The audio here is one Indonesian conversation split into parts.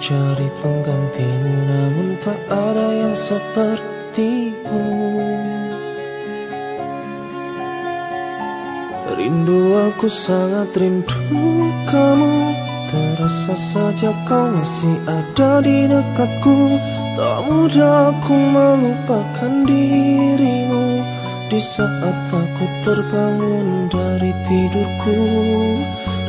cari penggantimu Namun tak ada yang sepertimu. Rindu aku sangat rindu kamu. Terasa saja kau masih ada di dekatku. Tak mudah aku melupakan dirimu. Di saat aku terbangun dari tidurku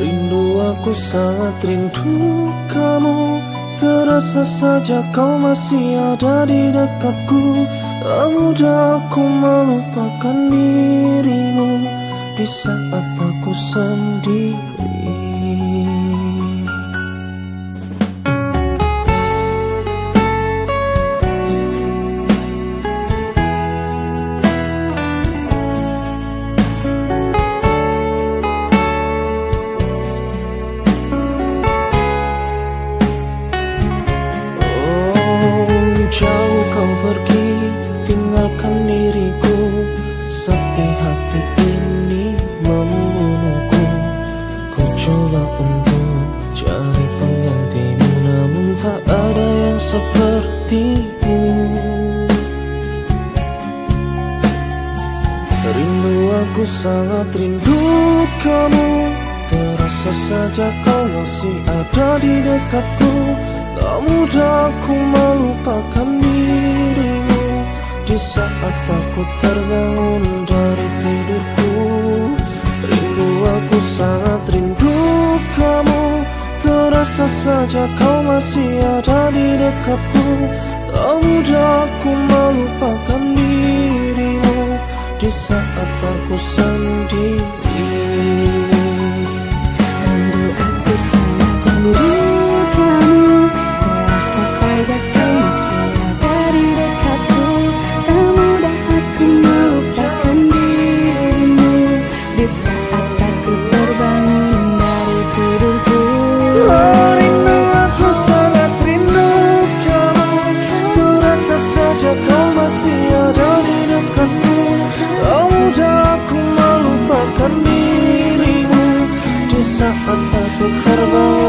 Rindu aku sangat rindu kamu Terasa saja kau masih ada di dekatku. Tak mudah aku melupakan dirimu Di saat aku sendiri sepertimu Rindu aku sangat rindu kamu. Terasa saja kau masih ada di dekatku. Tak mudah aku melupakan dirimu. Di saat aku terbangun dari tidurku Rindu aku sangat rindu kamu Terasa saja kau masih ada di dekatku. Tak mudah aku melupakan dirimu. Di saat aku sendiri saat aku terbang